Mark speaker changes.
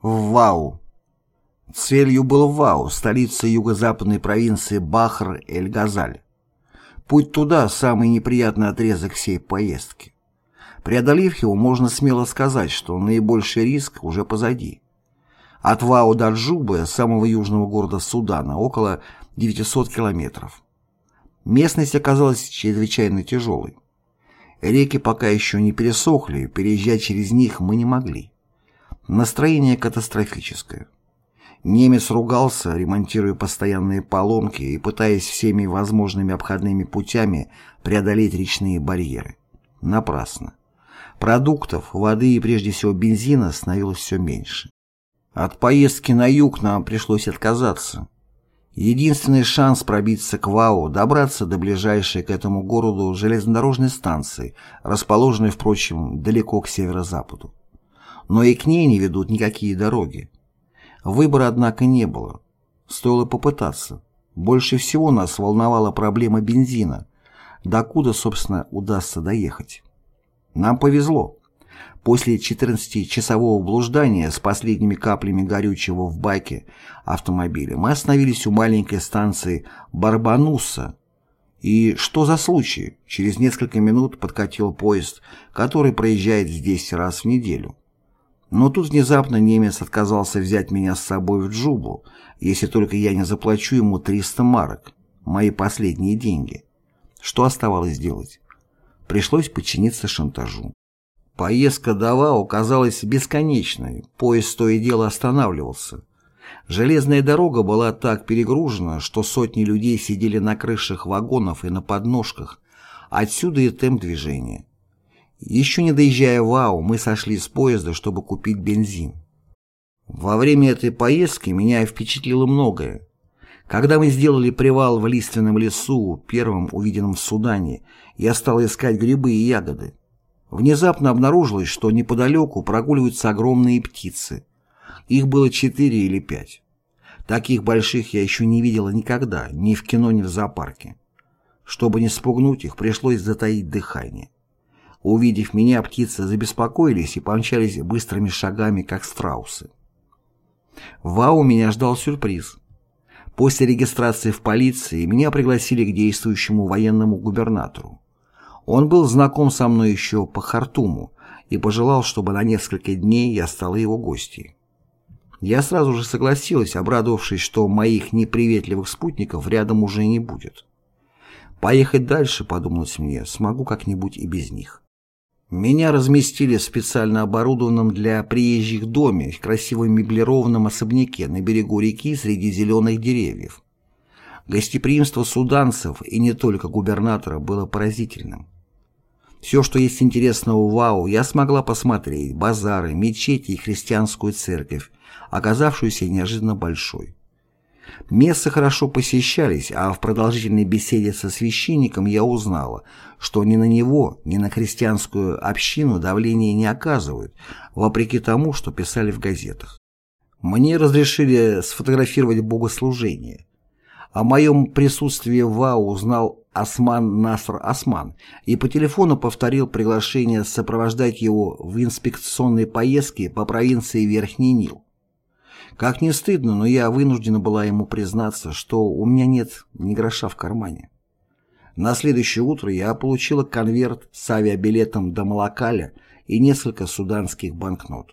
Speaker 1: В Вау. Целью был Вау, столица юго-западной провинции Бахр-эль-Газаль. Путь туда – самый неприятный отрезок всей поездки. Преодолев его, можно смело сказать, что наибольший риск уже позади. От Вау до Джубы, самого южного города Судана, около 900 километров. Местность оказалась чрезвычайно тяжелой. Реки пока еще не пересохли, переезжать через них мы не могли. Настроение катастрофическое. Немец ругался, ремонтируя постоянные поломки и пытаясь всеми возможными обходными путями преодолеть речные барьеры. Напрасно. Продуктов, воды и прежде всего бензина становилось все меньше. От поездки на юг нам пришлось отказаться. Единственный шанс пробиться к ВАУ, добраться до ближайшей к этому городу железнодорожной станции, расположенной, впрочем, далеко к северо-западу. Но и к ней не ведут никакие дороги. Выбора, однако, не было. Стоило попытаться. Больше всего нас волновала проблема бензина. Докуда, собственно, удастся доехать. Нам повезло. После 14-часового блуждания с последними каплями горючего в баке автомобиля мы остановились у маленькой станции Барбануса. И что за случай? Через несколько минут подкатил поезд, который проезжает здесь раз в неделю. Но тут внезапно немец отказался взять меня с собой в Джубу, если только я не заплачу ему 300 марок, мои последние деньги. Что оставалось делать? Пришлось подчиниться шантажу. Поездка до Вау казалась бесконечной, поезд то и дело останавливался. Железная дорога была так перегружена, что сотни людей сидели на крышах вагонов и на подножках, отсюда и темп движения. Еще не доезжая в Вау, мы сошли с поезда, чтобы купить бензин. Во время этой поездки меня впечатлило многое. Когда мы сделали привал в лиственном лесу, первым увиденном в Судане, я стал искать грибы и ягоды. Внезапно обнаружилось, что неподалеку прогуливаются огромные птицы. Их было четыре или пять. Таких больших я еще не видела никогда, ни в кино, ни в зоопарке. Чтобы не спугнуть их, пришлось затаить дыхание. Увидев меня, птицы забеспокоились и помчались быстрыми шагами, как страусы. Вау меня ждал сюрприз. После регистрации в полиции меня пригласили к действующему военному губернатору. Он был знаком со мной еще по Хартуму и пожелал, чтобы на несколько дней я стала его гостьей. Я сразу же согласилась, обрадовавшись, что моих неприветливых спутников рядом уже не будет. Поехать дальше, подумалось мне, смогу как-нибудь и без них. Меня разместили в специально оборудованном для приезжих доме в красивом меблированном особняке на берегу реки среди зеленых деревьев. Гостеприимство суданцев и не только губернатора было поразительным. Все, что есть интересного в Вау, я смогла посмотреть, базары, мечети и христианскую церковь, оказавшуюся неожиданно большой. Мессы хорошо посещались, а в продолжительной беседе со священником я узнала, что ни на него, ни на христианскую общину давления не оказывают, вопреки тому, что писали в газетах. Мне разрешили сфотографировать богослужение. О моем присутствии в ВАУ узнал Осман Наср Осман и по телефону повторил приглашение сопровождать его в инспекционной поездке по провинции Верхний Нил. Как не стыдно, но я вынуждена была ему признаться, что у меня нет ни гроша в кармане. На следующее утро я получила конверт с авиабилетом до Малакаля и несколько суданских банкнот.